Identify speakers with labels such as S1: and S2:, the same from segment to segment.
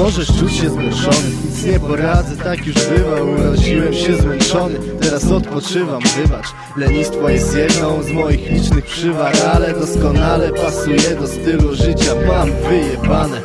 S1: możesz czuć się zmęczony. Nic nie poradzę, tak już bywa. Urodziłem się zmęczony, teraz odpoczywam, wybacz Lenistwo jest jedną z moich licznych przywar Ale doskonale pasuje do stylu życia. Mam wyjebane.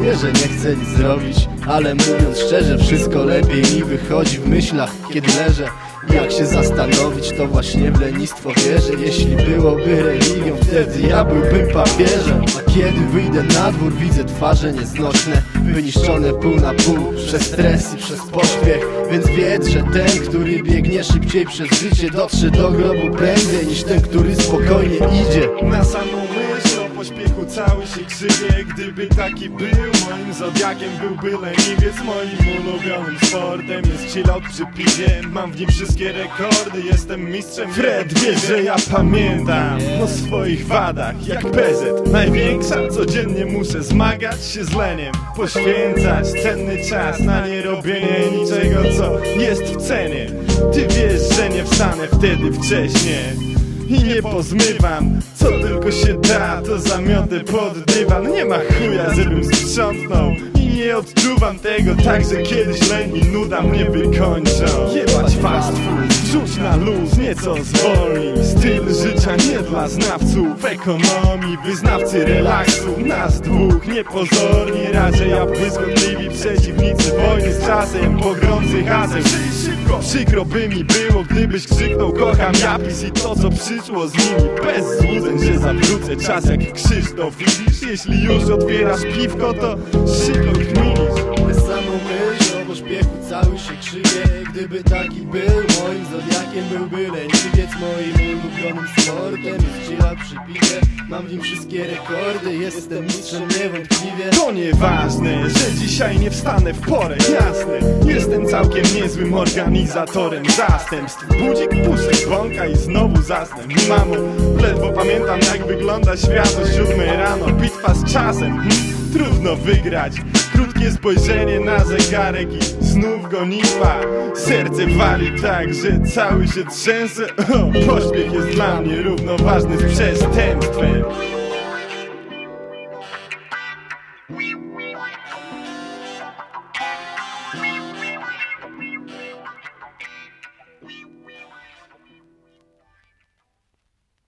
S1: Nie, że nie chcę nic zrobić, ale mówiąc szczerze Wszystko lepiej mi wychodzi w myślach, kiedy leżę jak się zastanowić, to właśnie w lenistwo wierzę. Jeśli byłoby religią, wtedy ja byłbym papieżem. A kiedy wyjdę na dwór, widzę twarze nieznośne Wyniszczone pół na pół, przez stres i przez pośpiech. Więc wiedz, że ten, który biegnie szybciej przez życie Dotrze do grobu prędzej niż ten, który spokojnie idzie.
S2: Na samą myśl cały się krzywie Gdyby taki był. Moim zodiakiem byłby leniwiec. Moim ulubionym sportem jest chillout przy piwie. Mam w nim wszystkie rekordy, jestem mistrzem Fred wie, że ja pamiętam o swoich wadach. Jak PZ, największa. Codziennie muszę zmagać się z leniem. Poświęcać cenny czas na nie robienie niczego co jest w cenie. Ty wiesz, że nie wstanę wtedy wcześniej i nie pozmywam. Co tylko się da, to zamiotę pod dywan. Nie ma chuja, żebym sprzątnął. I nie odczuwam tego tak, że kiedyś leń i nuda mnie wykończą. Jebać fast food, rzuć na luz, nieco zwolnij Styl życia nie dla znawców ekonomii Wyznawcy relaksu, nas dwóch niepozorni Raczej błyskotliwi przeciwnicy wojny z czasem. Pogrący hasem szybko. Przykro by mi było, gdybyś krzyknął kocham Japis i to co przyszło z nimi. Bez złudzeń, że zawrócę czas jak Krzysztof Widzisz, jeśli już otwierasz piwko, to szybko kminisz
S1: zodiakiem byłby leniwiec Moim ulubionym sportem. Jest chilla przy piwie Mam w nim wszystkie rekordy, jestem mistrzem niewątpliwie.
S2: To nieważne, że dzisiaj nie wstanę w porę, jasne. Jestem całkiem niezłym organizatorem zastępstw. Budzik puszek, bąka i znowu zasnę. Mamo, ledwo pamiętam jak wygląda świat o siódmej rano. Bitwa z czasem, trudno wygrać. Krótkie spojrzenie na zegarek i znów gonitwa. Serce wali tak, że cały się trzęsę. O, Pośpiech jest dla mnie równoważny z przestępstwem